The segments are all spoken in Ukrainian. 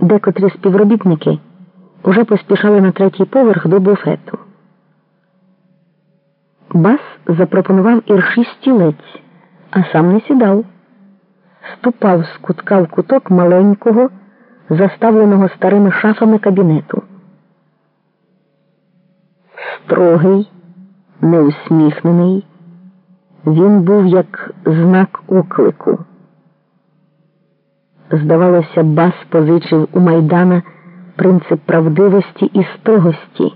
Декотрі співробітники уже поспішали на третій поверх до буфету. Бас запропонував ірші стілець, а сам не сідав. Ступав з кутка в куток маленького, заставленого старими шафами кабінету. Строгий, неусміхнений, він був як знак оклику. Здавалося, Бас позичив у Майдана принцип правдивості і строгості,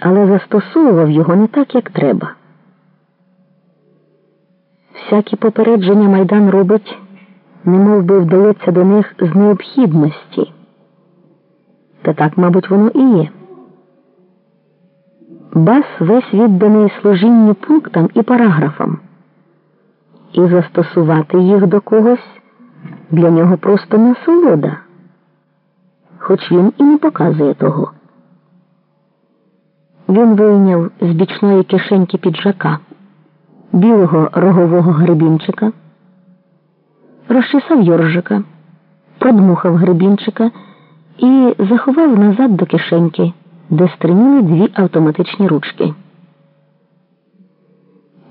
але застосовував його не так, як треба. Всякі попередження Майдан робить, немов би вдається до них з необхідності. Та так, мабуть, воно і є. Бас весь відданий служінню пунктам і параграфам, і застосувати їх до когось для нього просто насолода, хоч він і не показує того. Він вийняв з бічної кишеньки піджака білого рогового гребінчика, розчесав йоржика, продмухав гребінчика і заховав назад до кишеньки, де стриміли дві автоматичні ручки.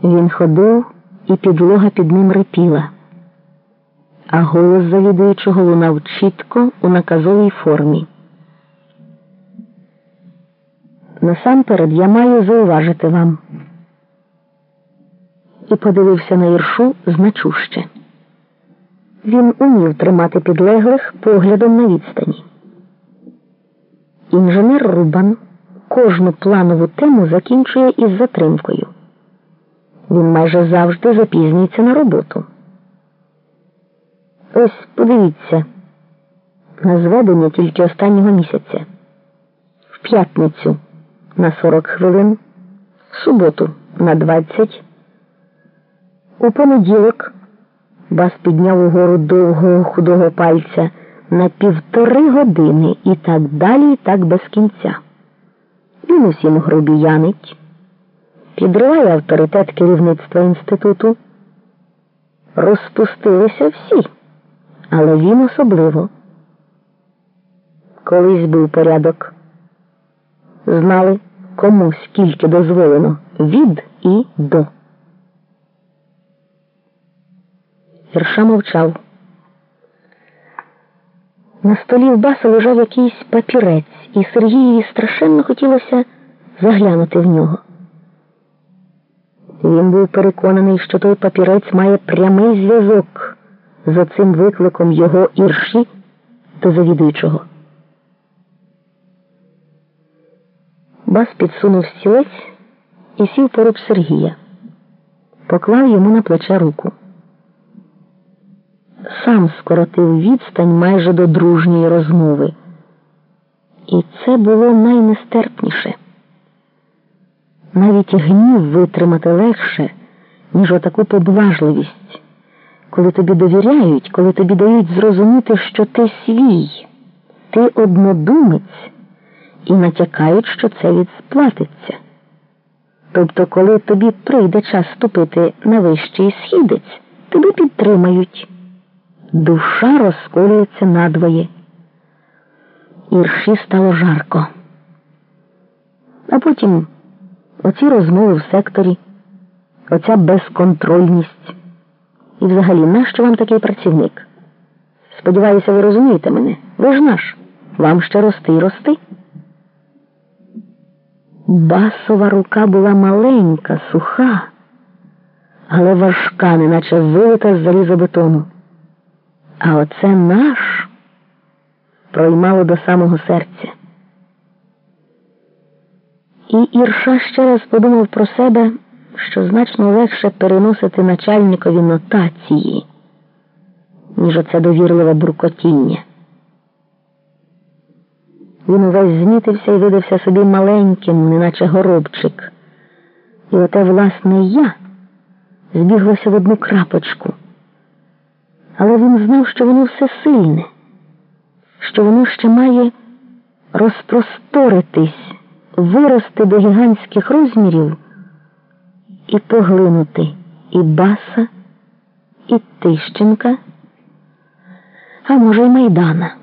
Він ходив, і підлога під ним рипіла а голос завідуючого лунав чітко у наказовій формі. Насамперед я маю зауважити вам. І подивився на Іршу значуще. Він умів тримати підлеглих поглядом на відстані. Інженер Рубан кожну планову тему закінчує із затримкою. Він майже завжди запізнюється на роботу. Ось подивіться на зведення тільки останнього місяця. В п'ятницю на 40 хвилин, в суботу на 20. У понеділок бас підняв угору довгого худого пальця на півтори години і так далі, і так без кінця. Він усім грубіянить, підриває авторитет керівництва інституту. Розпустилися всі але він особливо. Колись був порядок. Знали, кому скільки дозволено від і до. Вірша мовчав. На столі в баса лежав якийсь папірець, і Сергієві страшенно хотілося заглянути в нього. Він був переконаний, що той папірець має прямий зв'язок за цим викликом його ірші до завідуючого. Бас підсунув стілець і сів поруч Сергія, поклав йому на плече руку. Сам скоротив відстань майже до дружньої розмови. І це було найнестерпніше. Навіть гнів витримати легше, ніж отаку поблажливість коли тобі довіряють, коли тобі дають зрозуміти, що ти свій, ти однодумець і натякають, що це відсплатиться. Тобто, коли тобі прийде час ступити на вищий східець, тебе підтримають. Душа розколюється надвоє. Ірші стало жарко. А потім оці розмови в секторі, оця безконтрольність. І взагалі, нащо вам такий працівник? Сподіваюся, ви розумієте мене. Ви ж наш. Вам ще рости і рости. Басова рука була маленька, суха, але важка, неначе вилита з залізобетону. А оце наш проймало до самого серця. І Ірша ще раз подумав про себе що значно легше переносити начальникові нотації, ніж оце довірливе буркотіння. Він увесь змітився і видався собі маленьким, неначе горобчик. І оте, власне, я збіглося в одну крапочку. Але він знав, що воно все сильне, що воно ще має розпросторитись, вирости до гігантських розмірів і поглинути і баса, і Тищенка, а може, й Майдана.